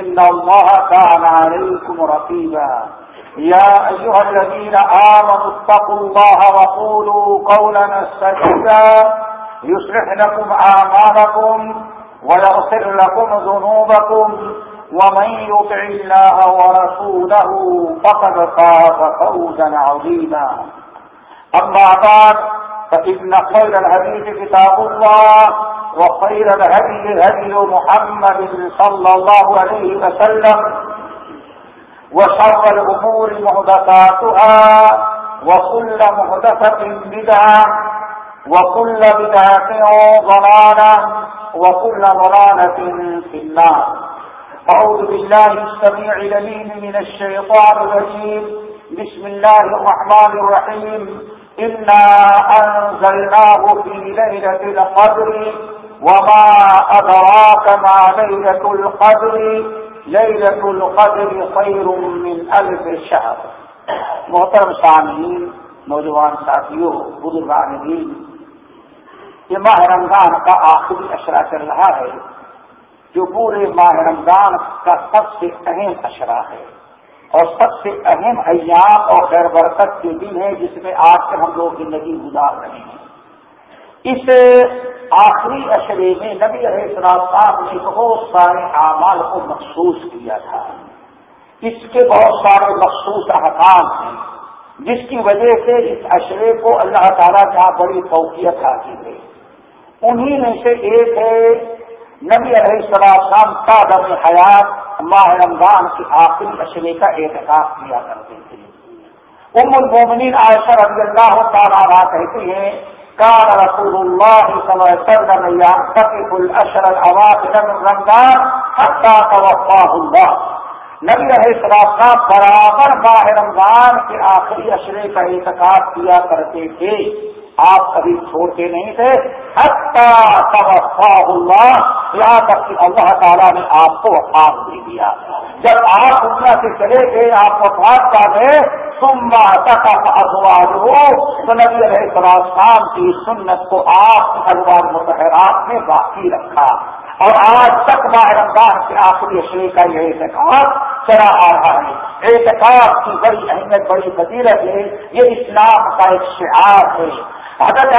إن الله كان عليكم رقيبا. يا أيها الذين آمنوا اتقوا الله وقولوا قولا سجدا يصلح لكم أعمالكم ويغفر لكم ذنوبكم. ومن يطع الله ورسوله فقد قاف فوزا عظيما. أما بعد، فإن خير الهديث كتاب الله. وخير الهدي هدي محمد صلى الله عليه وسلم وشر الأمور مهدساتها وكل مهدسة بدعة وكل بدعة ضلالة وكل ضلالة في النار. أعوذ بالله السميع لليم من الشيطان الرجيم. بسم الله الرحمن الرحيم. إنا أنزلناه في ليلة القدر وما أدراك ما ليلة القدر ليلة القدر خير من ألف شهر. محترم سامعین، نوجوان ساتھیوں، بزرگان دین، یہ ماہ رمضان کا آخری اشرا چل رہا ہے، جو پورے ماہ رمضان کا سب سے اہم اشرا ہے اور سب سے اہم ایام اور خیر برکت کے دن ہے جس میں آج کل ہم لوگ زندگی گزار رہے ہیں۔ اس آخری اشرے میں نبی علیہ السلام صاحب نے بہت سارے اعمال کو مخصوص کیا تھا۔ اس کے بہت سارے مخصوص احکام ہیں، جس کی وجہ سے اس اشرے کو اللہ تعالیٰ کا بڑی فوقیت حاصل ہے انہی میں سے ایک ہے نبی علیہ السلام کا دم حیات ماہ رمضان کے آخری اشرے کا احتکاب کیا کرتے تھے۔ ام المومنین عائشہ رضی اللہ تعالیٰ کہتے ہیں کار رسول اللہ صلی اللہ علیہ وسلم يعتقف الأشر الأواخر من رمضان حتى توفاه اللہ نبی رہے السلام برابر ماہ رمضان کے آخری اشرے کا احتکاب کیا کرتے تھے۔ آپ کبھی چھوڑتے نہیں تھے۔ اللہ یہاں تک کہ اللہ تعالیٰ نے آپ کو وفات دے دیا۔ جب آپ دنیا سے چلے گئے، آپ وفات پا گئے سما تک اخبار ہو تو نبی علیہ السلام کی سنت کو آپ اخبار متحرات میں باقی رکھا۔ اور آج تک ماہ رمضان کے آخری اشرے کا یہ احتکاب چلا آ رہا ہے۔ احتکاب کی بڑی اہمیت، بڑی فضیلت ہے۔ یہ اسلام کا ایک شعار ہے۔ حضرت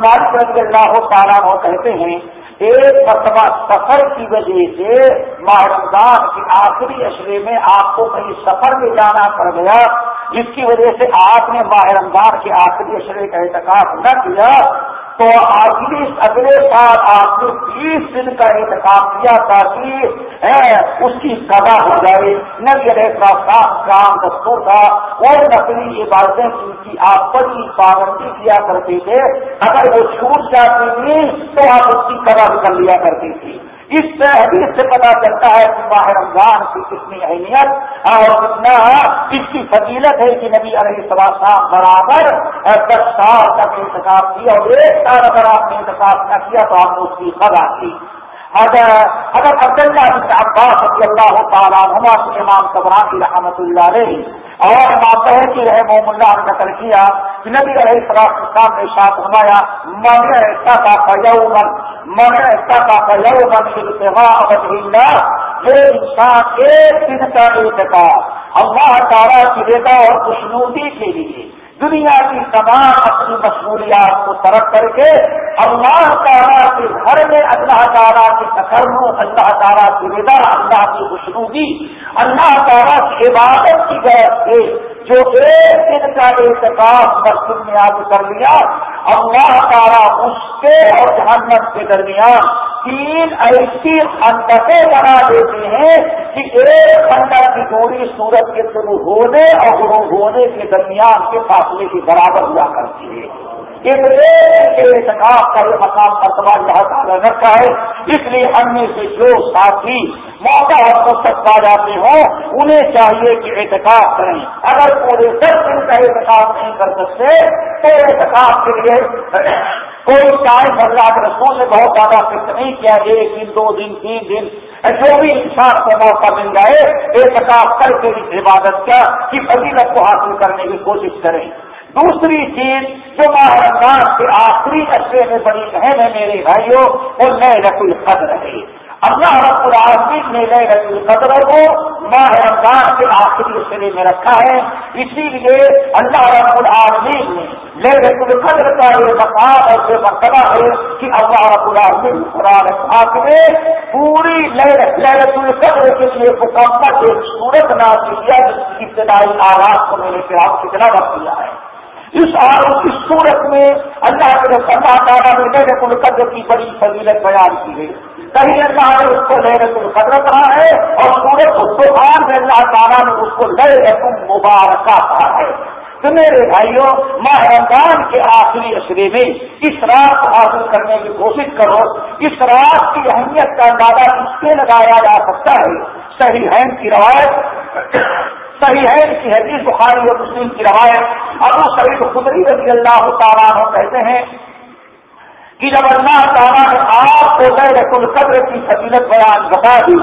مالک رضی اللہ تعالیٰ وہ کہتے ہیں، ایک مرتبہ سفر کی وجہ سے ماہ رمضان کے آخری اشرے میں آپ کو کہیں سفر میں جانا پڑ گیا، جس کی وجہ سے آپ نے ماہ رمضان کے آخری اشرے کا احتکاب نہ کیا۔ تو آخری اگلے سال آپ نے تیس دن کا انتخاب کیا تاکہ اس کی سزا ہو جائے۔ نبی علیہ صاف کام دستور تھا۔ اور نقلی عبادتیں ان کی آپ بڑی پابندی کیا کرتے تھے۔ اگر وہ چھوٹ جاتی تھی تو آپ اس کی قدر کر لیا کرتی تھی اس سے حدیث سے پتا چلتا ہے کہ ماہ رمضان کی کتنی اہمیت اور کتنا اس کی فضیلت ہے کہ نبی علیہ السلام برابر دس سال تک انتخاب کیا اور ایک سال اگر آپ نے انتخاب نہ کیا تو آپ نے اس کی خبر کی اگر اگر عبداللہ بن عباس رضی اللہ تعالیٰ نما سے امام قبران کی رحمت اللہ علیہ اور ماتا ہے کہ رحم اللہ نے نقل کیا کہ نبی علیہ السلام نے ساتھ نمایا من ایسا کا یومن من ایسا کا یومن اتباع اللہ جو انسان ایک دن کا اعتقاد اللہ تعالیٰ کی رضا اور خوشنودی کے لیے دنیا کی تمام اپنی مشغولیات کو ترک کر کے اللہ تعالیٰ کے گھر میں اللہ تعالیٰ کے تکرم اللہ تعالیٰ کی ردا اللہ کی خوشنودی، اللہ تعالیٰ کی عبادت کی غرض سے جو ایک دن کا احتکاب مسجد میں آگ کر لیا، اللہ تعالیٰ اس کے اور جہنم کے درمیان تین ایسی خندقیں بنا دیتے ہیں کہ ایک خندق کی دوری سورج کے شروع ہونے اور غروب ہونے کے درمیان کے فاصلے کے برابر ہوا کرتی ہے۔ اعتکاف کا یہ مقام مرتبہ اللہ تعالیٰ رکھا ہے۔ اس لیے ہم میں سے جو ساتھی موقع اور فرصت پا جاتے ہوں، انہیں چاہیے کہ احتکاب کریں۔ اگر پورے دس دن کا احتکاب نہیں کر سکتے، تو احتکاب کے لیے کوئی ٹائم اللہ کے رسول نے بہت زیادہ فکر نہیں کیا۔ ایک دن، دو دن، تین دن، جو بھی انسان کو موقع مل جائے احتکاب کر کے اس عبادت کا کہ فضیلت کو حاصل کرنے کی کوشش کریں۔ دوسری چیز جو ماہ رمضان کے آخری اشرے میں بڑی بہن ہے میرے بھائیوں وہ نئے رقل قدر ہے۔ اللہ رب العالمین نے نئے رقل قدر کو ماہ رمضان کے آخری اشرے میں رکھا ہے۔ اسی لیے اللہ رب العالمین نے نئے رقل قدر کا یہ مقام اور یہ مرتبہ ہے کہ اللہ رب العالمین قرآن پاک نے پوری لہرت القدر کے لیے مکمل ایک صورت نہ کیا، جس کی ابتدائی آواز کو میرے خلاف کتنا رکھ دیا ہے۔ اس اس صورت میں اللہ کے اللہ تعالیٰ نے لہرت القدر کی بڑی فضیلت بیان کی ہے کہیں اللہ نے اس کو لہرت القدر کہا ہے اور سورت القرآن میں اللہ تعالیٰ نے اس کو لہرت مبارکہ کہا ہے۔ تو میرے بھائیوں، ماہ رمضان کے آخری اشرے میں اس رات کو حاصل کرنے کی کوشش کرو۔ اس رات کی اہمیت کا اندازہ اس سے لگایا جا سکتا ہے۔ صحیح ہے کی روایت صحیح ہے اس کی حدیث بخاری اور مسلم کی روایت ابو سعید خدری رضی اللہ تعالیٰ کہتے ہیں کہ جب اللہ تعالیٰ نے آپ کو غیر القدر کی فضیلت بیان بتا دی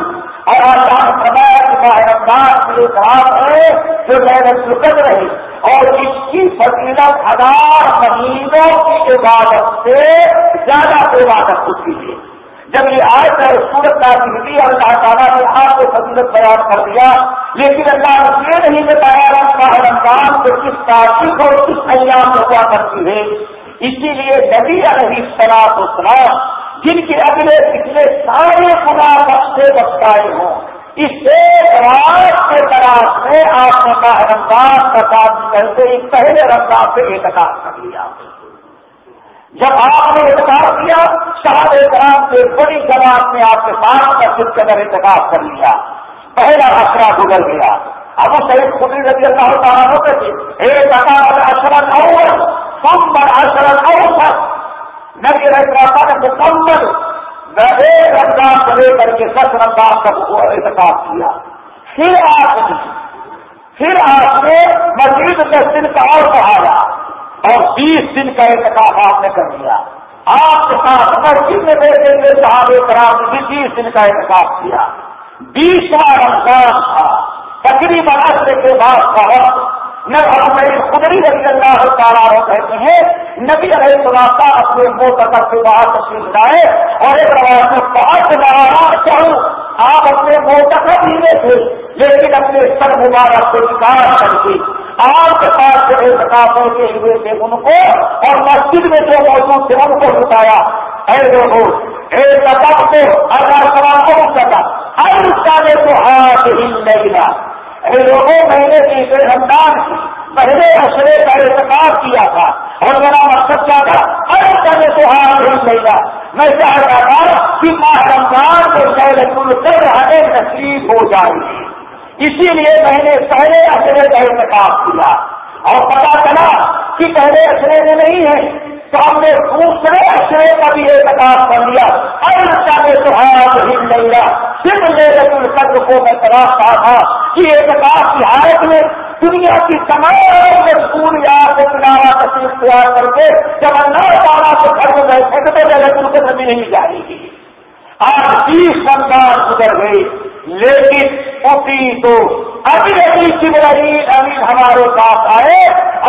اور اللہ نے فرمایا کہ ماہ رمضان کے خراب ہے جو غیر القدر ہے اور اس کی فضیلت ہزار مہینوں کی عبادت سے زیادہ عبادت ہوتی ہے۔ جب یہ آئے تو سورت نازل ہوئی اور اللہ تعالیٰ نے آپ کو فضیلت بیان کر دیا۔ لیکن اللہ نے یہ نہیں بتایا رمضان رمضان کو کس تاریخ اور کس ایام میں ہوا کرتی ہے۔ اسی لیے نبی علیہ سلام و جن کے اگلے پچھلے سارے گنا بخشے بخشائے ہوں۔ اس ایک رات کے تلاش میں آپ نے رمضان کا کام کرتے ہی پہلے رمضان سے اعتکاف کر لیا۔ جب آپ نے احتکاب کیا، شاہ احترام سے بڑی جماعت میں آپ کے ساتھ کا خود قدر احتکاب کر لیا۔ پہلا اشرا گزر گیا۔ اب وہ شہید رضی اللہ تعالیٰ ہوتے تھے ایک اکار اشرت اول کمبر اشرت اول نبی رہتا نے مکمل ایک رمضان سے لے کر کے دس رمضان تک احتکاب کیا۔ پھر آپ نے، پھر آپ نے مزید دس دن کا اور بڑھایا اور بیس دن کا احتکاب آپ نے کر دیا۔ آپ کے ساتھ مسجد میں بیٹھے ہوئے صاحب کرام نے بھی بیس دن کا احتکاب کیا۔ بیسواں رمضان تھا۔ تقریباً عرصے کے بعد کا نبی خدری رضی اللہ تعالیٰ کہتے ہیں، نبی علیہ السلام اپنے موقع سے باہر تشریف لائے اور ایک روایت میں بہت لڑانا چاہوں آپ اپنے موقع بھی میں تھے، لیکن اپنے سر مبارک کو نکال کر کے آپ کے پاس جو احتکاب ہوتے ہوئے تھے ان کو، اور مسجد میں جو موجود تھے ان کو بتایا اے لوگوں ایک ادب کو اللہ سلام کو سکا ہر سالے کو ہاتھ ہی نہیں ملا۔ اے لوگوں، میں نے تیسرے رمضان پہلے اشرے کا احتکاب کیا تھا، اور میرا مقصد کیا تھا؟ ہر سالے کو ہاتھ ہی نہیں ملا۔ میں چاہ رہا تھا کہ ماہ رمضان کے پہلے کل کر رہے نصیب ہو جائے۔ گی اسی لیے میں نے پہلے اشرے کا انتخاب کیا اور پتا چلا کہ پہلے اشرے میں نہیں ہے تو ہم نے دوسرے اشرے کا بھی احتکاب کر لیا۔ ارے چاہے اچھا تو ہاں، ہل نہیں رہا صرف میرے قدر کو میں تلاش رہا تھا کہ احتکاب کی حالت میں دنیا کی تمام اسکول یا کنارا تصویر تیار کر کے جب اللہ تعالیٰ سے گھر میں بیٹھے تو میرے قدر بھی نہیں جائے گی آج بیس رمضان گزر گئی لیکن اسی تو ابھی ابھی سمرین امین ہمارے پاس آئے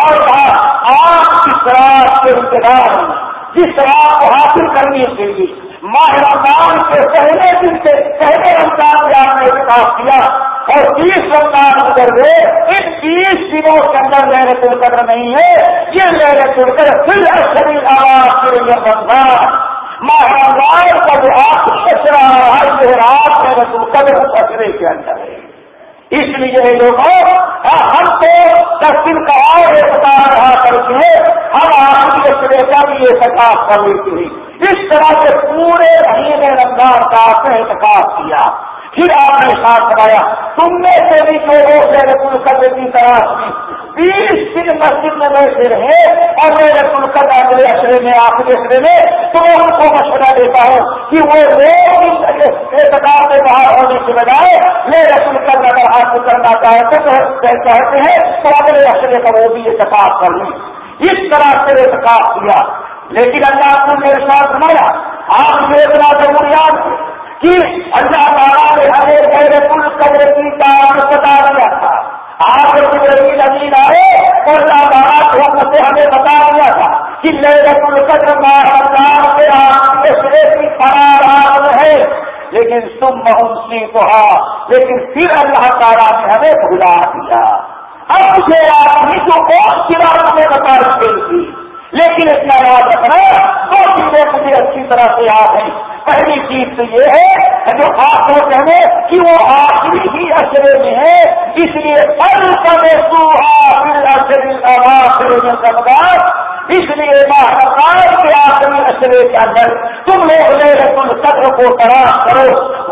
اور کہا، آپ کس رات کے انتظار جس رات کو حاصل کرنی کے لیے ماہ رمضان کے پہلے دن سے پہلے رمضان میں آپ نے انتخاب کیا اور تیس رمضان گزر گئے ان تیس دنوں کے اندر لہرت القدر نہیں ہے، یہ لہرت القدر پھر شریر آواز کے لیے رمضان ماہ رمضان کا جو آپ رہا ہے یہ رات لہرت القدر فصلے کے اندر ہے۔ اس لیے لوگوں ہم تو دس دن کا اور بتا رہا کرتے ہم آپ کے سرے کا بھی یہ سکاف کر لیتے اس طرح سے پورے مہینے رمضان کا آپ نے احتکاب کیا۔ پھر آپ نے ساتھ کرایا تم میں سے بھی جو لوگ رسول قدر کی تلاش کی بیس دن مسجد میں بیٹھے رہے اور میں رسول قدر اگلے اشرے میں، آخری اشرے میں۔ تو ان کو مشورہ دیتا ہوں کہ وہ روز اعتکار میں باہر ہونے کے بجائے میں رسول قدر اگر حاصل کرنا چاہتے تو چاہتے ہیں، تو اگلے اشرے کا وہ بھی اعتکاب کر لیں۔ اس طرح سے اعتکاب کیا۔ لیکن اللہ نے میرے ساتھ سنایا آپ کو ضروریات کہ اللہ تعالیٰ نے ہمیں میرے کل قدر کی کام بتا دیا تھا آپ قدرتی زمین آئے اور اللہ تعالیٰ کو سے ہمیں بتا دیا تھا کہ میرے کل قدر ماہ سے آپ کے کی فرار ہے۔ لیکن تم محمسی کو ہاں، لیکن پھر اللہ تعالیٰ نے ہمیں بھلا دیا۔ اب مجھے آپ جو کون سی بات ہمیں بتا رکھے تھی۔ لیکن اتنا یاد رکھنا دو چیزیں مجھے اچھی طرح سے یاد ہیں پہلی چیز تو یہ ہے جو خاص طور کہنے کہ وہ آخری ہی اشرے میں ہے، اس لیے پل کرے سوہا اس لیے مہارت کے آخری اشرے کے اندر تم لوگ لے تم قدر کو تلاش کرو،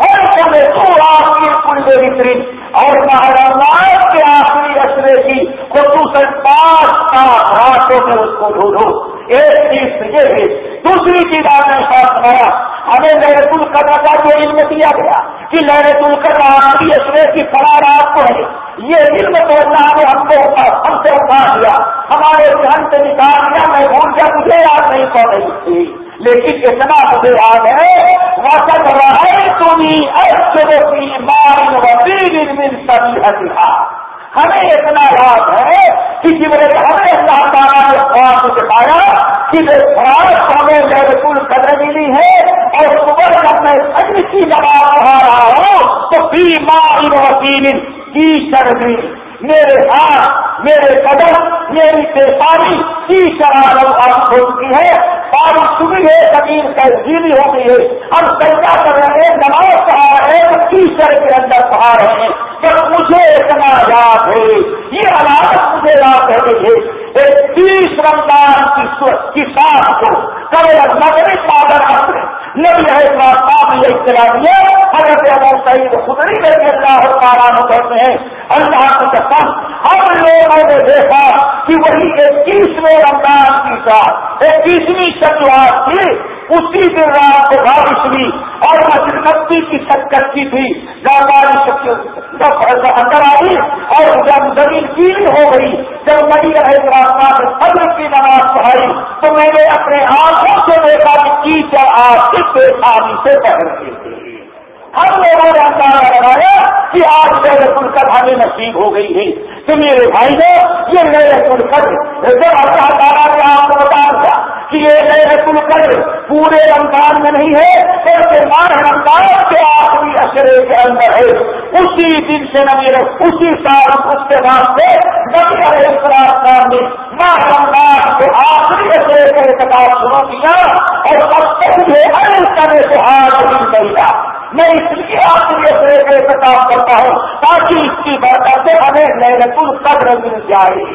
اور تمہیں تو آخری کل بہتری اور مہاراج کے آخری اشرے کی خصوصاً پانچ راتوں میں اس کو ڈھونڈو۔ ایک چیز یہ ہے دوسری چیز آپ نے ساتھ سنایا، ہمیں لہرت القدر کا جو علم دیا گیا کہ لہرت القدر آخری اشرے کی فرار آپ کو ہے۔ یہ علم تو اللہ نے ہم کو ہم سے اٹھا دیا۔ ہمارے دھن سے نکال دیا، میں بھول کیا مجھے یاد نہیں پڑ رہی تھی۔ لیکن اتنا مجھے یاد ہے وقت رہے تمہیں ایسے مائن وزیر سبھی ہتھیار ہمیں اتنا یاد ہے کہ میرے ہمیں اللہ تعالیٰ نے خواب دکھایا کہ خواب ہمیں میرے کل قدر ملی ہے اور صبح جب میں سج کی نماز پڑھا رہا ہوں تو بیمار وکیل کی شرمی میرے ہاتھ، میرے قدم، میری پیشانی کی شرار ہو چکی ہے۔ اور صبح زمین کا جیلی ہو گئی ہے۔ ہم سجا کر رہے ہیں نماز پڑھا رہے ہیں کیچڑ کے اندر پڑھا رہے ہیں۔ جب مجھے اتنا یاد ہے، یہ علامت مجھے یاد ہے ایک تیس رمضان کی ساتھ کو کبھی مغرب پاگر آتے نبی ہے صاحب یہ اطلاع دیا حضرت ابو سعید خدری میں بھی اللہ تعالیٰ کہتے ہیں، اللہ کو قسم، ہم لوگوں نے دیکھا کہ وہی اکیسویں رمضان کی ساتھ اکیسویں شروعات تھی۔ اسی دن رات کو بارش ہوئی اور مسجد نبی کی شکت کی تھی جب بارش اندر آئی اور جب زمین گیلی ہو گئی، جب نبی رہے راستہ میں کی نماز پڑھائی تو میں نے اپنے آنکھوں سے دیکھا کہ کیچڑ آپ کی پیشانی سے بڑھ تھے ہم لوگوں نے اندازہ لگایا کہ آج میرے کل ہمیں نصیب ہو گئی ہے تو میرے بھائی نے یہ میرے کل جب اللہ تعالیٰ نے آپ کو بتا دیا کہ یہ میرے کل پورے رمضان میں نہیں ہے بلکہ ماہ رمضان کے آخری اشرے کے اندر ہے۔ اسی دن سے نہ میرے اسی سال اس کے بعد سے نبی علیہ السلام نے ماہ رمضان کے آخری اشرے کا اعتقاد شروع کیا اور اب تک مجھے ہر طرح سے ہار نہیں ملا میں اس لیے آپ کے اشرے کا اعتقاد کرتا ہوں تاکہ اس کی برکت سے ہمیں لہرت القدر مل جائے۔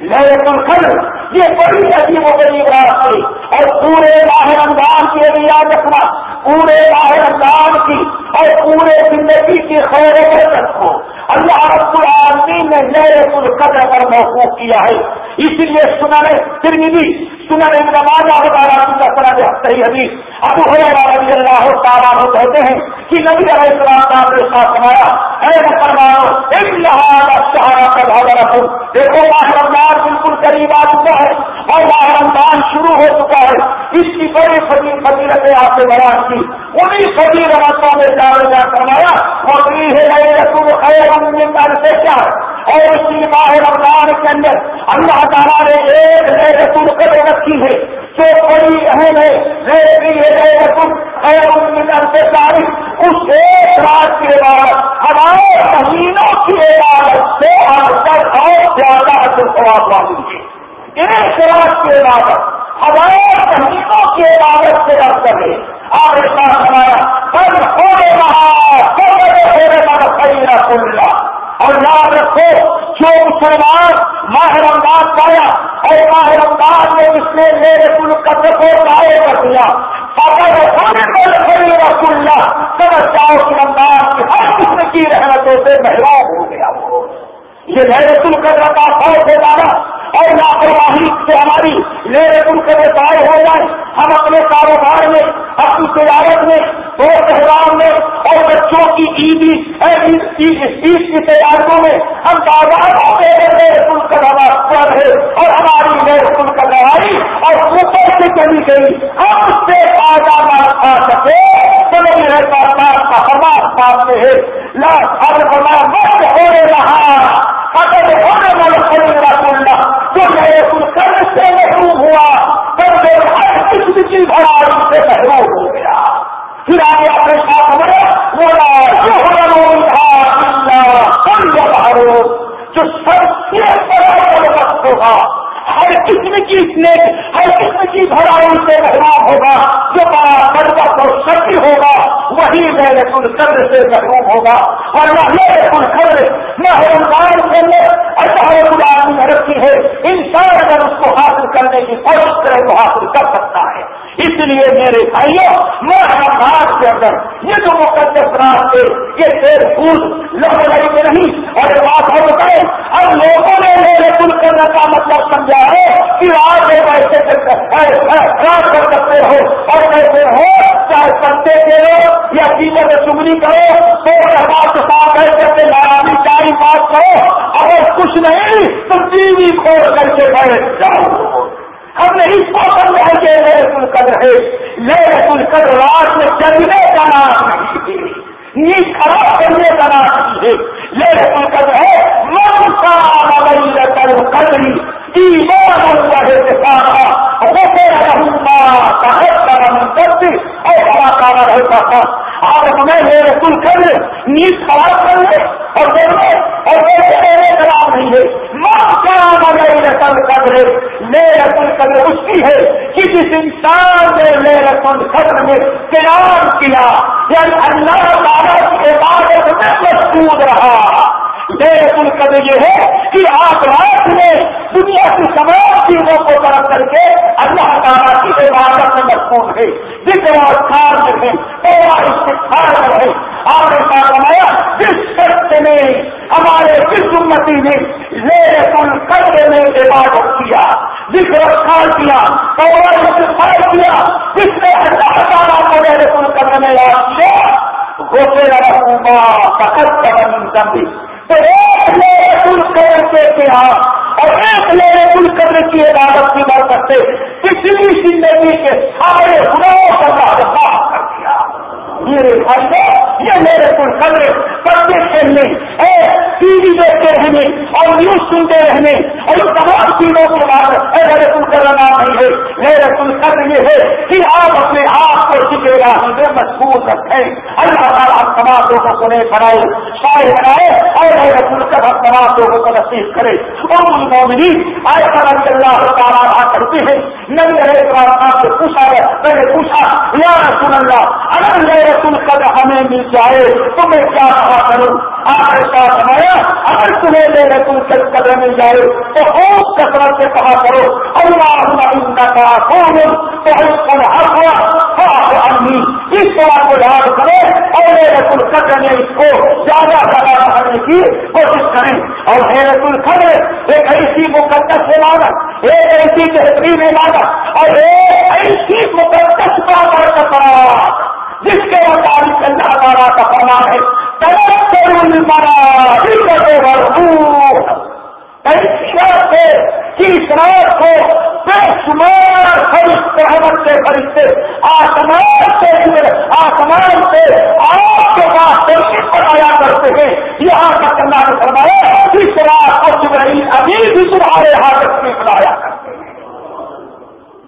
لہرت القدر یہ بڑی عجیب و غریب رات تھی اور پورے ماہ رمضان کی ابھی یاد رکھنا، پورے ماہ رمضان کی اور پورے زندگی کی خیر برکت کو اللہ رب العالمین نے لہرت القدر پر محفوظ کیا ہے۔ اس لیے سنا ترمیدی سنا ابن ماجہ بتا صحیح حدیث ابو حریرہ رضی اللہ تعالیٰ عنہ کہتے ہیں کہ نبی علیہ السلام نے ساتھ سنایا اے مسلمانوں ایک لہٰذا شہرا کا بھاگ رکھو دیکھو ماہ رمضان بالکل قریب آ چکا ہے اور ماہ رمضان شروع ہو چکا ہے۔ اس کی بڑی فضی فضیلتیں آپ نے بیان کی۔ انہیں فضی رمتوں میں جانے کروایا اور ہے رسول سے کیا اور اسی ماہ رمضان کے اندر اللہ تعالیٰ نے ایک نئے رسول کرے رکھی ہے۔ جو بڑی اہم ہے نئے رسول خیر سے تاریخ، اس ایک رات کے بعد ہمارے مہینوں کی عبادت سے آج تک اور زیادہ ثواب والی ہے ایک رات کی عبادت ہزار مہینوں کی عبادت سے افضل ہے آپ ایسا ہمارا کل ہونے رہا کل ہونے والا خیرہ کھلا اور یاد رکھو، جو مسلمان ماہ رمضان پایا اور ماہ رمضان میں اس نے میرے کل کا کو ضائع کر دیا۔ رسول اللہ سمجھ جاؤ کہ رمضان کی ہر قسم کی رحمتوں سے محروم ہو گیا۔ وہ یہ محرت کل قدر کا خوف ہے دادا۔ اور لاپرواہی سے ہماری میرے کل قدر ضائع ہو جائے، ہم اپنے کاروبار میں، اپنی تجارت میں دو تہوار میں اور بچوں کی عیدی عید کی تیاریوں میں ہم بازاروں میں میرے کل کا پر ہے اور ہماری میرے کل کا لڑائی اور اوپر سے چلی گئی۔ ہم اس سے تازہ مال کھا سکے چلو میرے پاس کا ہمارا سامنے ہے۔ لا ہر بنا بند ہونے رہا اگر ہونے والا جو کھولنا تو میرے کل سے محروم ہوا کر ہر قسم کی بھرا سے محروم ہو گیا۔ پھر آگے اپنے ساتھ میں بولا، جو ہونا جو سب سے بڑا بندوبست ہوگا ہر قسم کی اسنیک ہر قسم کی بھرائی سے محروم ہوگا، جو بڑا بربت اور سچی ہوگا، وہی میرے کل قدر سے محروم ہوگا۔ اور نہ میرے کل قدر نہ رمضان کے اندر اللہ گلام رکھی ہے۔ انسان اگر اس کو حاصل کرنے کی کوشش کرے تو حاصل کر سکتا ہے۔ اس لیے میرے بھائیوں، میں رمضان کے اندر یہ جو مقدس رات تھے یہ پھر پھول لوگ لڑی کے نہیں۔ اور بات ہو گئے ہم لوگوں نے کرنے کا مطلب سمجھا ہے کہ آپ ایک ایسے کر سکتے ہو۔ اور کیسے ہو چاہے سنتے کے ہو یا چیزوں میں چگنی کرو، تو بات صاف ہے جیسے لڑانی چاری بات کرو۔ اگر کچھ نہیں، تو ٹی وی کھول کر کے بیٹھ جاؤ۔ ہم نے اس کو سمجھا کہ میرے کل قدر ہے میرے کل قدر رات میں چلنے کا نام نہیں۔ ہے نیچ خراب کرنے کا نام ہے۔ یہ کل ہے من کا کل قدری ایمان اللہ کے ساتھ روپے رہوں کرتی اور بڑا کانا رہتا تھا اور ہمیں میرے کل قدر نیچ خراب کرنے اور دیکھنے اور میرے خراب نہیں ہے ماں کا میرے کل قدر میرے کل قدر اس کی ہے کہ جس انسان نے میرے کل قدر میں قیام کیا یعنی اللہ تعالیٰ کی عبادت میں مضبوط رہا میرے کل قدر یہ ہے کہ آپ رات میں دنیا کی تمام چیزوں کو طرف کر کے اللہ تعالیٰ کی عبادت میں مضبوط ہے جس اور میں ہے پورا استفار میں ہے آپ نے کہا بنایا جس شخص نے ہمارے جس امتی نے میرے کل قدر میں عبادت کیا، جس رفتار کیا اور استفار کیا، جس نے اللہ تعالیٰ کو میرے کل قدر میں یاد کیا گوشے قدم تو ایک میرے کل قدر کے اور ایک میرے کل قدر کی عبادت کی برکت کرتے پچھلی زندگی کے سارے گناہوں کا میرے بھائی یہ میرے کل قدر پڑھتے کھیلنے ٹی وی دیکھتے رہنے اور نیوز سنتے رہنے اور ان تمام چیزوں کے بعد میرے کل قدر نام نہیں ہے میرے کل قدر یہ ہے کہ آپ اپنے آپ کو سکے گا میں مضبوط رکھیں۔ اللہ تعالیٰ ہم تمام لوگوں کو نہیں بنائے شاید بنائے، اور میرے کل قدر ہم تمام لوگوں کو نصیب کرے۔ اور ان مومنی آئے سمجھ اللہ تعالیٰ آ کرتے ہیں، نبی علیہ السلام سے پوچھا ہے، میں نے پوچھا، یا رسول اللہ، اگر میرے کل قدر ہمیں مل جائے، تو میں کیا کہا کروں؟ آپ نے کہا سمایا اگر تمہیں میرے تم سے قدر مل جائے، تو خوب کثرت سے کہا کرو، اللہ کا کون تو ہر امی اس بات کو یاد کرے اور میرے کل قدر میں اس کو زیادہ زیادہ کرنے کی کوشش کریں۔ اور میرے کل قدر ایک ایسی مقدس عمارت ایک ایسی بہترین عمارت اور ایک ایسی مقدس کا برکت جس کے مطابق اللہ تعالیٰ کا فرما ہے اس رات کو بے شمار فرشتے حمل سے فرشتے آسمان سے آسمان سے آپ کے پاس ترقی پر آیا کرتے ہیں۔ یہاں کا اللہ نے فرمایا اس رات کو جبرائیل ابھی بھی تمہارے حاضر میں بلایا کرتے ہیں۔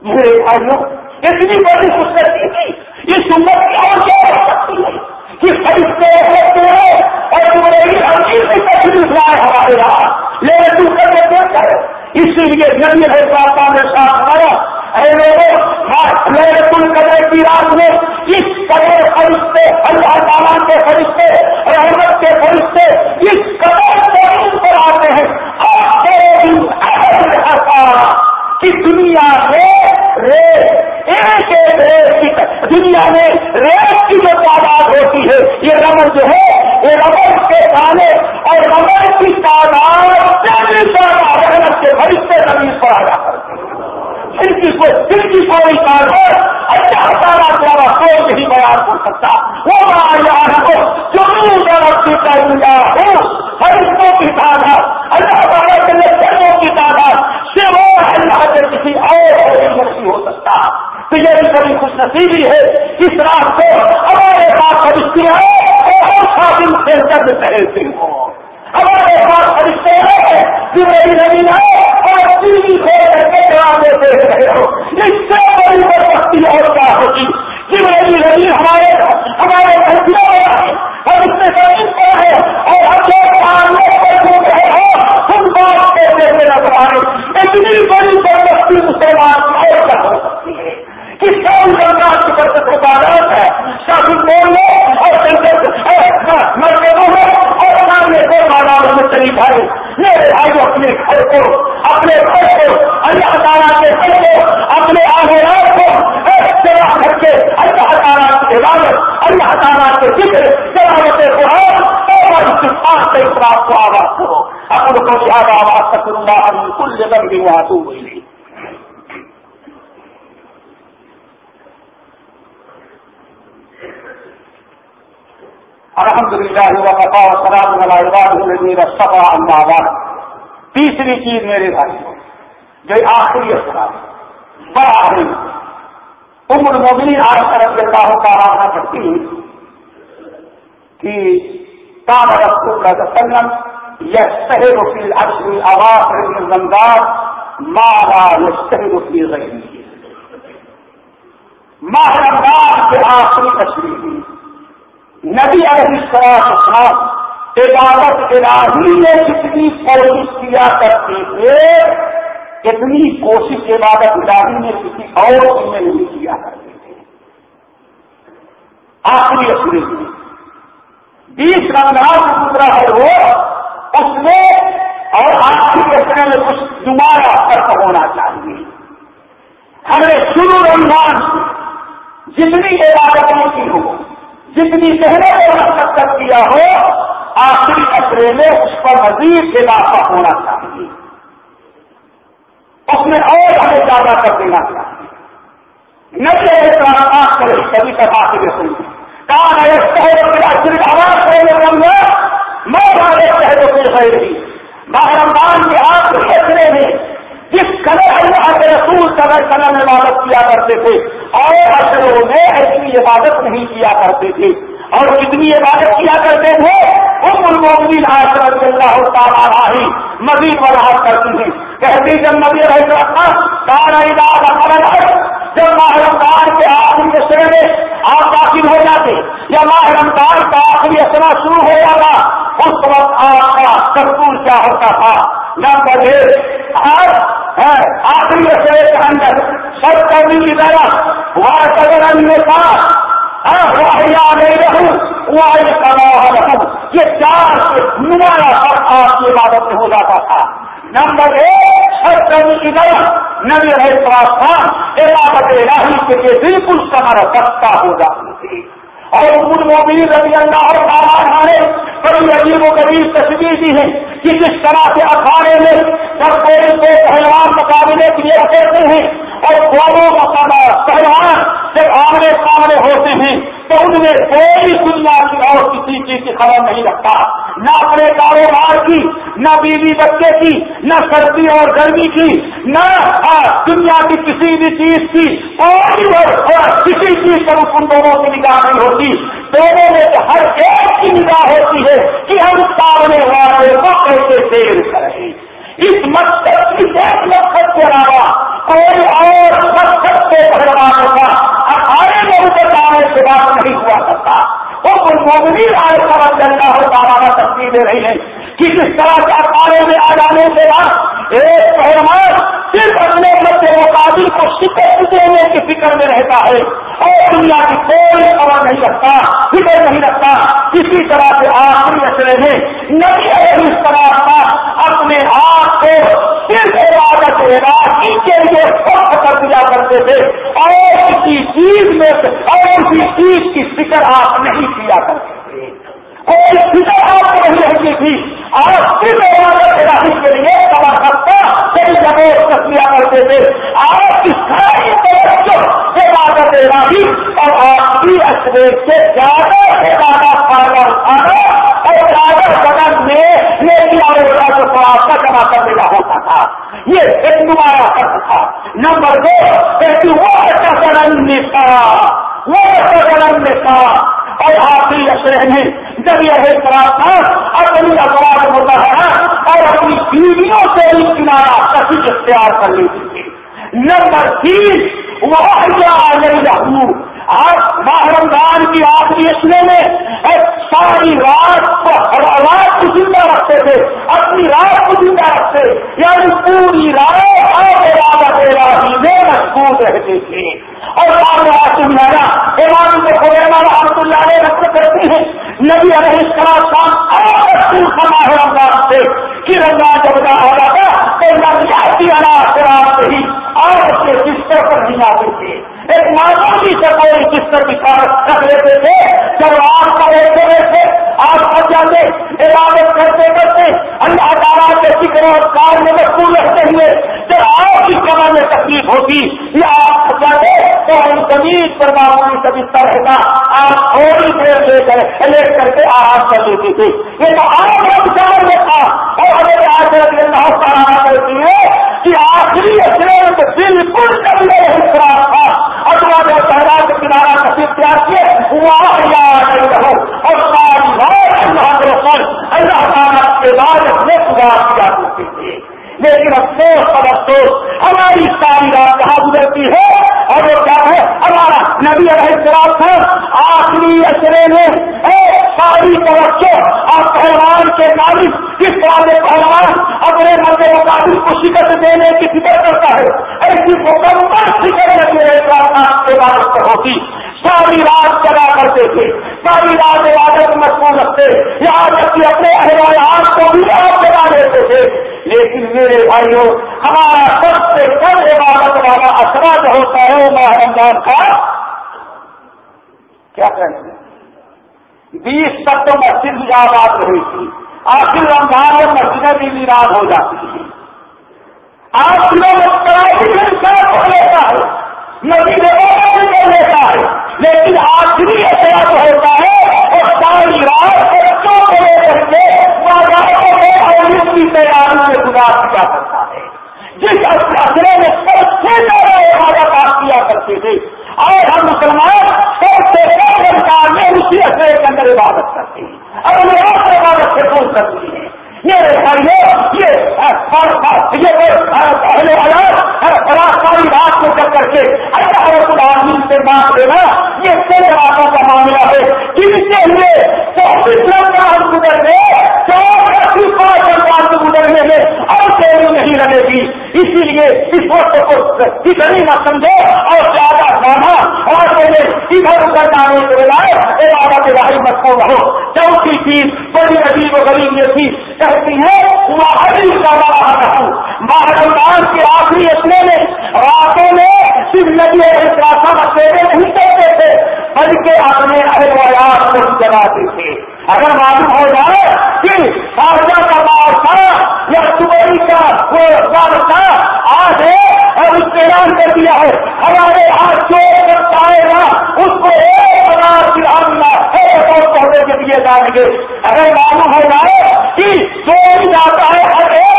میرے بھائیوں اتنی بڑی خوشی تھی۔ اس امت کی اور کیا ہو سکتی ہے کہ فرشتے ہوتے ہیں اور تمہاری ہم لے تو کر دیتے اسی لیے نبی ہے پاپا نے ساتھ آیا۔ اے لوگوں لہرت القدر کی رات میں اس قدر فرشتے اللہ تعالیٰ کے فرشتے رحمت کے فرشتے اس قدر پر آتے ہیں۔ کہ دنیا میں ریت ایک ایک ریت کی دنیا میں ریت کی جو تعداد ہوتی ہے، یہ رمن جو ہے، یہ رمن کے کھانے اور رمن کی تعداد رحمت کے فرشتے زمین پر آ جا کرتے جن کی جن کی کوئی کاروبار اللہ تعالیٰ دوارا کوئی نہیں بیان کر سکتا۔ وہ آیا کو جو رکھتی کا ہو فرشتوں کی تعداد، اللہ تعالیٰ کے لیے چلوں کی تعداد۔ سے وہ اللہ کے کسی اور نہیں ہو سکتا۔ تو یہ بھی بڑی خوش نصیبی ہے، اس رات کو ہمارے پاس فرشتی ہے اور شادی سے درد پہنتے ہو ہمارے پاس فرشتے ہیں جو میری زمین ہے اور ٹی وی کھول کر کے ڈرامے دیکھ رہے ہو اس سے بڑی بدبختی اور کیا ہوگی؟ جو میری زمین ہمارے ہمارے گھر میں ہم اس میں زمین پر ہے اور ہم لوگ سامنے پر گھوم رہے ہو ہم بات کہتے ہوئے نظر آئے اتنی بڑی بدبختی مسلمان کی اور کیا ہو سکتی ہے کس کام سرکار کی برکت عبادت ہے کافی بولنے اور مرکزوں میں اور سامنے کو ماداروں میں چلی جائے میرے بھائی اپنے گھر کو اپنے گھر کو اللہ تعالیٰ کے گھر کو اپنے آگے کو سیوا کر کے اللہ تعالیٰ کی عبادت اللہ تعالیٰ کے ذکر سلامت قرآن اور استفاد سے اس بات کو آواز کرو اپنے کو زیادہ آواز تک کروں گا ہم کل جگہ بھی وہاں تو ہوئی الحمد للہ وقفا سلام رسفا اللہ تیسری چیز میرے بھائی، جو آخری اثرات بڑا اہم عمر مبین آج طرف اللہ کا آرانا کرتی کہ کام رسول اللہ وسلم یہ شہر وفیل اشری آواز رمضان مارا یہ شہر وفیل رہی ماہ رمضان کے آخری اشری نبی علیہ السلام عبادت الہی میں جتنی کوشش کیا کرتے تھے اتنی کوشش عبادت الہی میں کسی اور میں نہیں کیا کرتے تھے۔ آخری اصلی بیس رمضان گزرا ہے وہ اس میں اور آخری اصل میں کچھ دوبارہ فرق ہونا چاہیے۔ ہمیں شروع رمضان جتنی عبادتوں کی ہو، جتنی پہلے کو رقص کر دیا ہو، آخری خطرے میں اس پر مزید اضافہ ہونا چاہیے۔ اس میں اور ہمیں زیادہ کر دینا چاہیے۔ نہ کرے کبھی کب آخری کہاں ہے صرف آواز کرنے میں ہمارے شہروں سے رہی باہر رمضان کے آخری خطرے میں جس قدر اللہ کے رسول صلی اللہ علیہ وسلم عبادت کیا کرتے تھے، اور اشروں میں ایسی عبادت نہیں کیا کرتے تھے۔ اور کتنی عبادت کیا کرتے تھے، ام المومنین آشرت اللہ تعالیٰ ہی مزید وضاحت کرتی ہیں۔ کہتی جب نبی رہ رکھا سارا عبادت جب ماہ رمضان کے آخری اشرے میں آپ داخل ہو جاتے یا ماہ رمضان کا آخری اشرا شروع ہو جاتا، اس وقت آپ کا کرپور کیا ہوتا تھا؟ نمبر ایک اور آخری اشرے کے اندر سب کا بھی ادارہ وہاں اگر انیہ تھا نہیں یہ چار نمایاں اور آپ کی عبادت میں ہو جاتا تھا نمبر ایک ہر کمی کی طرف نبی رہے عبادت الہی کے لیے بالکل کمر سستا ہو جاتی تھی اور ان موبیل رضی اللہ تعالیٰ نے بڑی عجیب و غریب تصویر دی ہے کہ جس طرح سے اخاڑے میں سب پیڑ کو پہلوان مقابلے کے لیے کہتے ہیں اور دونوں پہلوان جب آمنے سامنے ہوتے ہیں تو ان میں کوئی دنیا کی اور کسی چیز کی خبر نہیں رکھتا۔ نہ اپنے کاروبار کی، نہ بیوی بچے کی، نہ سردی اور گرمی کی، نہ ہاں، دنیا کی کسی بھی چیز کی اور ہاں، کسی چیز پر ان دونوں کی نگاہ نہیں ہوتی۔ دونوں میں ہر ایک کی نگاہ ہوتی ہے کہ ہم سامنے والے کو کیسے دیر کریں۔ اس مقصد کی ایک مقصد کے علاوہ کوئی اور مقصد کو پہلوانے کا ہمارے لوگوں کے سامنے سے بات نہیں ہوا کرتا وہ مومنی آئے سمجھ اللہ تعالیٰ تصویر دے رہی ہے کہ کس طرح کے اخباروں میں آ جانے سے بعد، ایک پہلوان صرف اپنے مد مقابل کو شکست دینے کی فکر میں رہتا ہے اور دنیا کی کوئی خبر نہیں رکھتا، فکر نہیں رکھتا۔ کسی طرح سے آخری اشرے میں نبی اس طرح کا اپنے آپ کو صرف عبادت عراقی کے لیے سخت کر دیا کرتے تھے۔ اور کسی چیز میں اور کسی چیز کی فکر آپ نہیں کیا کرتے۔ کوئی فکر آپ کو نہیں رہتی تھی۔ اور صرف عبادت راہی کے لیے سوا کرتا کئی جگہ تصویر کرتے تھے، آپ کی ساری توجہ عبادت راہی اور آپ کی اصل سے زیادہ سے زیادہ فائدہ اٹھانا اور زیادہ بدن میں یہ ہوگا جو آپ کا جمع کرنے کا ہوتا تھا۔ یہ ایک نمایاں کرتا تھا۔ نمبر دو، کہ وہ ایسا جنم نکا وہ ایسا جنم نکا اور آخری اشرے میں جب یہ خراب تھا اپنی اخبار ہوتا ہے۔ اور اپنی بیویوں سے بھی کنارا کسی اختیار کر لیتی تھی نمبر تیس وہ نہیں ماہ رمضان کی آخری اشرے میں ساری رات کو رات کو زندہ رکھتے تھے، اپنی رات کو زندہ رکھتے یعنی پوری رات آپ میں مضبوط رہتے تھے۔ اور آپ رات کو امام کو خبر رحمت اللہ علیہ رقص کرتے ہیں۔ نبی علیہ السلام خان اور آپ سما ہے رمضان سے کہ رمضان جب کا ہو جاتا تو رمضان کی اناج رات ہی آپ کے بستر پر نہیں آتے تھے۔ ایک معمولی سے کوئی بستر کی رکھ لیتے تھے، جب آپ کا بیٹھے تھے آپ پھنس جاتے عبادت کرتے کرتے اللہ تعالیٰ کے فکر اور کار میں مشغول رہتے ہوئے جب آپ کی کمر میں تکلیف ہوتی یا آپ پھنس جاتے تو ہم زمین پر معمولی کا بستر رہتا آپ تھوڑی دیر لے کر لیٹ کر کے آرام کر لیتی تھی۔ یہ تو آپ کا بچار میں تھا۔ اور ہمیں آج اللہ تعالیٰ کرتی ہے کہ آخری اثر بالکل کبھی خراب تھا۔ اٹوا جو کے کنارا کسی پیار کیے وہاں نہیں رہو اور ساری بات اللہ تعالیٰ کے بعد میں سدھار کیا کرتے تھے۔ لیکن افسوس اور افسوس، ہماری ساری رات کہاں گزرتی ہے؟ اور وہ کیا ہے؟ ہمارا نبی علیہ السلام تھا آخری اشرے میں ساری توجہ اور پہلوان کے مالک کس طرح سے پہلوان اپنے مرد مقابل کو شکست دینے کی فکر کرتا ہے؟ ایسی مکمل فکر نبی علیہ السلام کے بعد ہوتی۔ ساری رات چلا کرتے تھے۔ ساری رات عبادت مشغول رکھتے۔ یہاں تک کہ اپنے اہل کو بھی آپ لگا دیتے تھے۔ لیکن میرے بھائیوں، ہمارا سب سے کم عبادت والا اثرا جو ہوتا ہے وہ ماہ رمضان کا کیا کہیں بیس تک تو مسجد بھی آباد رہی تھی۔ آخر رمضان میں مسجدیں بھی ویران ہو جاتی تھی آج کلو میں ہو لیتا ہے۔ ندی میں لیتا ہے۔ لیکن آخری احتیاط ہوتا ہے اور ساری رات بچوں کو لے کر کے بازاروں میں اور اس کی تیاری میں گزار کیا کرتا ہے۔ جس اثرے میں سب سے زیادہ عبادت آپ کیا کرتے تھے۔ اور ہم مسلمان سب سے کم رمضان میں اسی اثرے کے اندر عبادت کرتے ہیں اور انہیں اور عبادت سے دور کرتی ہیں یہ پہلے بڑا ساری رات کو کر کر کے اللہ رب العالمین سے بات لینا یہ کئی راتوں کا معاملہ ہے جن کے لیے چوبیس رمضان گزرنے چوبیس پانچ رمضان گزرنے میں اور دیری نہیں رہے گی اسی لیے اس وقت کو کتنی نہ سمجھو اور زیادہ کھانا اور پہلے ادھر ادھر جانے کے بجائے عبادت راہی مت کو رہو چوتھی چیز بڑی عجیب و غریب یہ تھی کہتی ہے وہ عجیب کا رہا رہوں ماہران کے آخری اپنے میں راتوں میں صرف نبی احساسا اکیلے نہیں کرتے تھے۔ بلکہ اپنے اہل ویات کو جگاتے تھے۔ اگر معلوم ہو جائے کہ شارجہ کا بادشاہ یا دبئی کا وہ بادشاہ آج ہے اور اس نے اعلان کر دیا ہے۔ ہمارے ہاتھ جو کرتا آئے گا، اس کو ایک ہزار دلانا ایک اور پودے کے لیے جائیں گے۔ اگر معلوم ہو جائے کہ جو بھی جاتا ہے، ہر ایک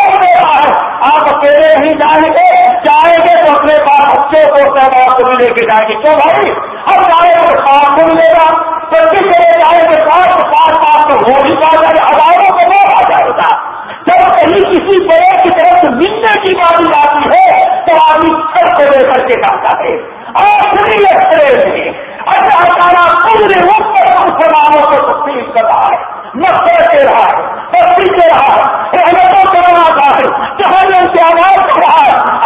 آپ اکیلے ہی جائیں گے جائیں گے تو اپنے پاس بچوں کو سہباب کو بھی لے کے جائیں گے۔ کیوں بھائی؟ اب جائے گا تو ساتھ کو ملے گا؟ تو کس جگہ جائیں گے؟ ساتھ ساتھ ساتھ تو ہو ہی پا جائے، ہزاروں کو وہ آ جائے گا۔ جب کہیں کسی بڑے کی طرف ملنے کی باری آتی ہے، تو آدمی سب کو لے کر کے جاتا ہے آخری اخترے میں اللہ تعالیٰ پورے وقت مسلمانوں کو تبدیل کر رہا ہے نفرت دے رہا ہے تبدیل دے رہا ہے احمدوں کے بنا ہے جہاں کے کر رہا ہے۔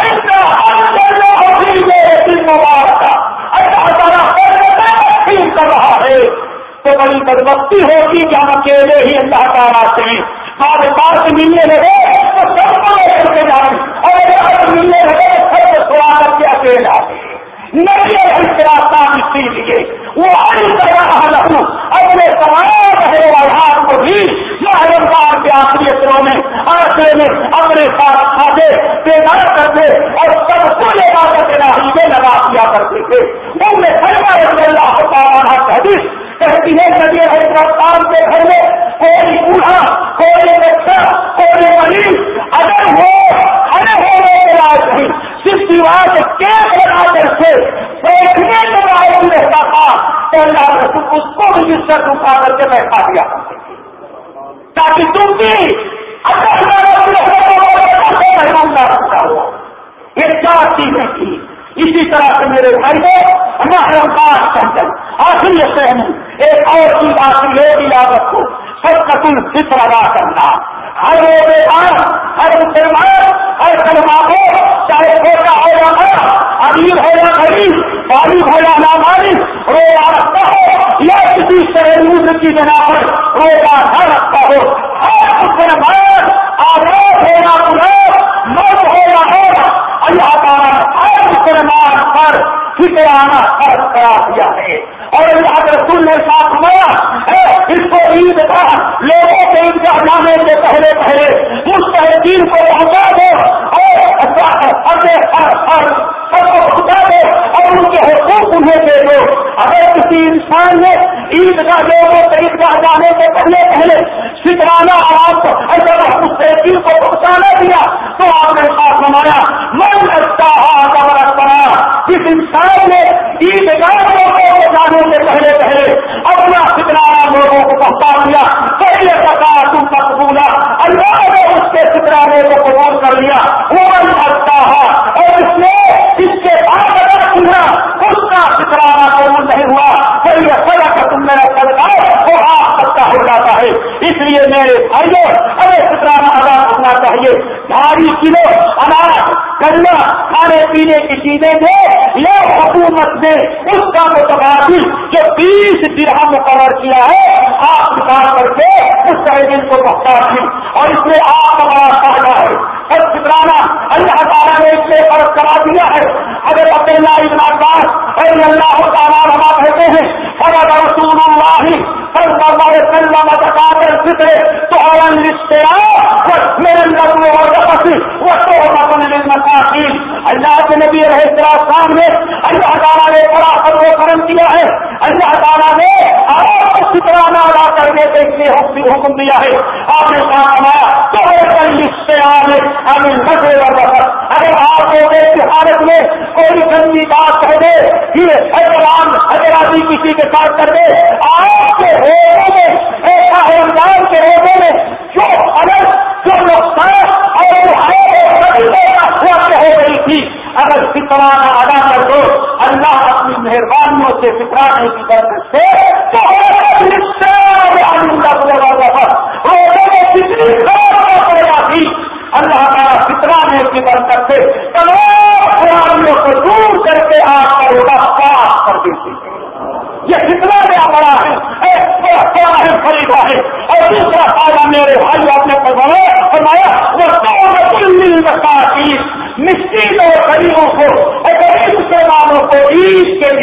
اللہ تعالیٰ کر رہا ہے۔ تو بڑی بدبختی ہوگی کہ ہم اکیلے ہی اللہ تعالیٰ سے ہمارے پاس ملنے لگے آخرے میں اپنے ساتھ کھاتے تیار کرتے اور سب کو لے جا کر کے راہی لگا دیا کرتے تھے۔ ان میں سرما رضی اللہ تعالیٰ حدیث کہتی ہے ندی حیدرآباد کے گھر میں کوئی بوڑھا، کوئی بچہ، کوئی مریض اگر وہ کھڑے ہونے کے علاج نہیں صرف دیوار کے بنا کر سے بیٹھنے کے لائق رہتا تھا، تو اللہ رسول اس کو بھی جس سے اٹھا کر کے بیٹھا دیا۔ تاکہ تم بھی یہ چار چیزیں تھی جی؟ اسی طرح سے میرے بھائی کو محرم پاس چنچل آخری سہن ایک اور چیز آخری یہ بھی یاد رکھو سب کا تم فکر ادا کرنا۔ ہر وہ بیان ہر مسلمان، ہر کلمہ کو چاہے چھوٹا ہو یا بڑا امیر ہو یا غریب غریب ہو یا ناماری روزہ رکھتا ہو، یا کسی شہر کی بنا پر روزہ نہ رکھتا ہو، ہر مسلمان آزاد ہو یا مرد مرد ہو یا ہو اللہ تعالیٰ ہر مسلمان پر فکرانہ فرض کرا دیا ہے۔ اور اللہ کے رسول نے ساتھ میا اس کو عید کا لوگوں کے عید گاہ جانے سے پہلے پہلے مستحدین کو پہنچا دو، اور سب کو پہنچا دو اور ان کے حقوق انہیں دے دو اگر کسی انسان نے عید کا لوگوں کے عید گاہ جانے سے پہلے پہلے شکرانا آپ اگر اس مستحدین کو پہنچانا دیا تو آپ نے ساتھ نمایا من اچھا قبر کرا جس انسان نے عید گاہ لوگوں کو جانے سے پہلے پہلے اپنا شکرانا لوگوں کو پہنچا دیا۔ پہلے پتا تم مقبولا اللہ نے اس کے شکرانے کو قبول کر لیا وہ من اچھا اور اس نے اس کے بعد اگر سنا اس کا شکرانا قبول نہیں ہوا پہلے سڑا کا تم میرا صدقہ وہ آپ تک کا ہو جاتا ہے اس لیے میرے بھائیوں ارے شکرانا ادا کرنا چاہیے ڈھائی کلو اناج کرنا کھانے پینے کی چیزیں دے یہ حکومت نے اس کا متبادل جو بیس درہ مقرر کیا ہے، آپ نکال کر کے اس دن کو مختار دی اور اس میں آپ ہمارا فائدہ ہے، اور اللہ تعالیٰ نے اس سے فرض کرا دیا ہے۔ اگر عبداللہ ابن عباس اور اللہ تعالیٰ روا کہتے ہیں اور اگر رسول اللہ صلی اللہ علیہ وسلم زکات الفطر تو اورن رشتے میرے لگنے اور رفت وہ تو للمساکین اللہ کے نبی رہے السلام نے اللہ تعالیٰ نے بڑا فضل و کرم کیا ہے۔ اللہ تعالیٰ نے آپ کو شکرانہ ادا کرنے کے لیے حکم دیا ہے۔ آپ نے کہا ہمارا تو رشتے آنے ہمیں نظر اور اگر آپ کو ایک حالت میں کوئی گندی بات کہہ دے یہ حیدران حیرانی کسی کے ساتھ کر دے۔ آپ کے روزوں میں، ایسا رمضان کے روزوں میں جو الگ، جو نقصان اور ہو گئی تھی۔ اگر فکرانہ ادا کر دو، اللہ اپنی مہربانیوں سے فکرانے کی برکت سے تو روزوں میں کتنی پیدا تھی اللہ تعالیٰ فکرانے کی برکت سے تمام خرابیوں کو دور کر کے آپ کا روزہ پاس کر دیتی یہ کتنا بڑا بڑا ہے بڑا ہے خریدا ہے اور دوسرا فائدہ میرے بھائی آپ نے فرمایا وہ کل مساکین مسکین اور غریبوں کو اور غریب مسلمانوں کو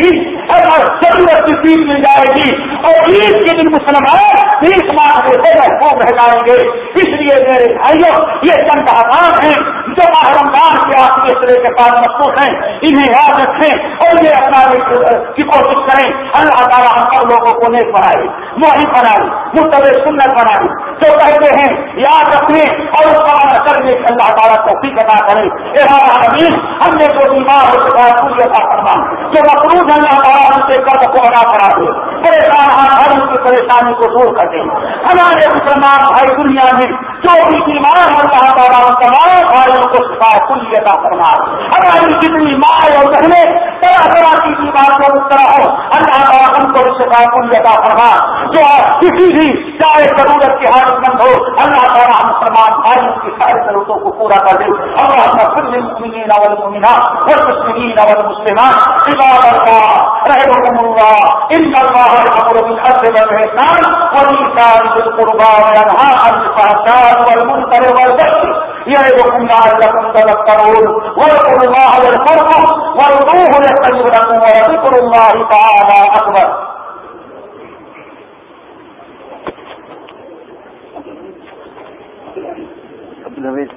عید کے ضرورت کی چیز مل جائے گی اور عید کے دن مسلمان تیس ماہ سے محفوظ کو بہلائیں گے۔ اس لیے میرے بھائیوں، یہ چند آسان ہیں جو محرم کے آپ دوسرے کے پاس مخصوص ہیں، انہیں یاد رکھیں۔ اور یہ اپنانے کی کوشش کریں۔ اللہ تعالیٰ ہم سب لوگوں کو نیک بنائے موہی بنائی مستب سنت بنائی جو کہتے ہیں، یاد رکھنے اور اس کا عمل کرنے کی اللہ تعالیٰ توفیق ادا کرے۔ عالمین، ہم نے جو بیمار ہو چکا ہے پوری عطا فرما جو مقروض ہے اللہ تعالیٰ ہم سے قرض کو ادا کرا دے۔ پریشان ہاتھ ہر ان کی پریشانی کو دور کر دیں ہمارے مسلمان بھائی دنیا میں جو بھی بیمار ہے، اللہ تعالیٰ ان تمام بھائیوں کو شفا کل عطا فرما ہماری جتنی ماں اور بہنیں طرح کی بیمار کو اترا ہو، اللہ تعالیٰ ہم کو شفا کل عطا فرما۔ جو کسی بھی چاہے ضرورت کی حالت مند ہو، اللہ تعالیٰ ہم مسلمان بھائیوں کی ساری ضرورتوں کو پورا کر دے۔ اللہ کل المؤمنین والمؤمنات والمسلمین والمسلمات۔ عباد اللہ رحمكم الله ان الله يأمر بالعدل والإحسان وإيتاء ذي القربى وينهى عن الفحشاء والمنكر والبغي يعظكم لعلكم تذكرون واذكروا الله يذكركم وارجوه يستجب لكم وذكر الله تعالى أكبر Abdulaziz